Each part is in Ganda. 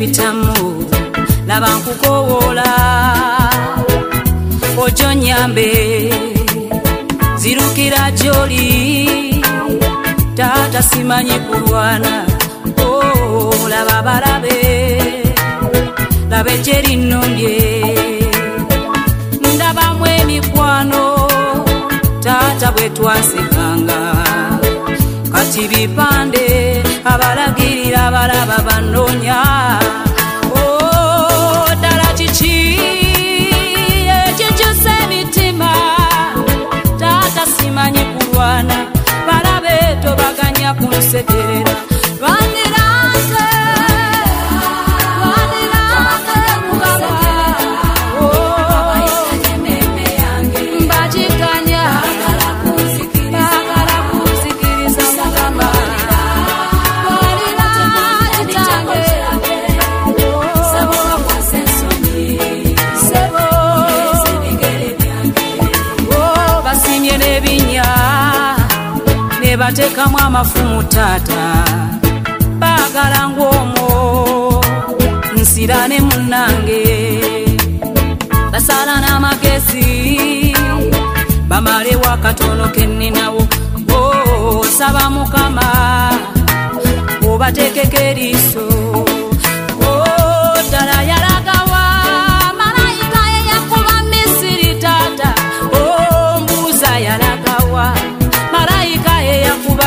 ebipitamu laba nkukowola ojo nyambe zirukira gyoli tata simanyi kulwana oh, laba balabe laba ejeri nnumbye ndabamu emikwano tata bwetwasikanga kati bipande abalagirira balaba bannonya kuwana varavetovaganya kunsekerera vane bateekamu amafumu taata baagala ngaomwo nsirane munnange basala n'amagezi bamale wakatono kenninawo osaba oh, mukama obateekeko eriiso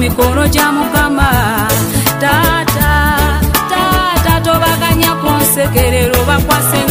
mikono gya mukama taata taata tobaganya kunsekerero bakwasen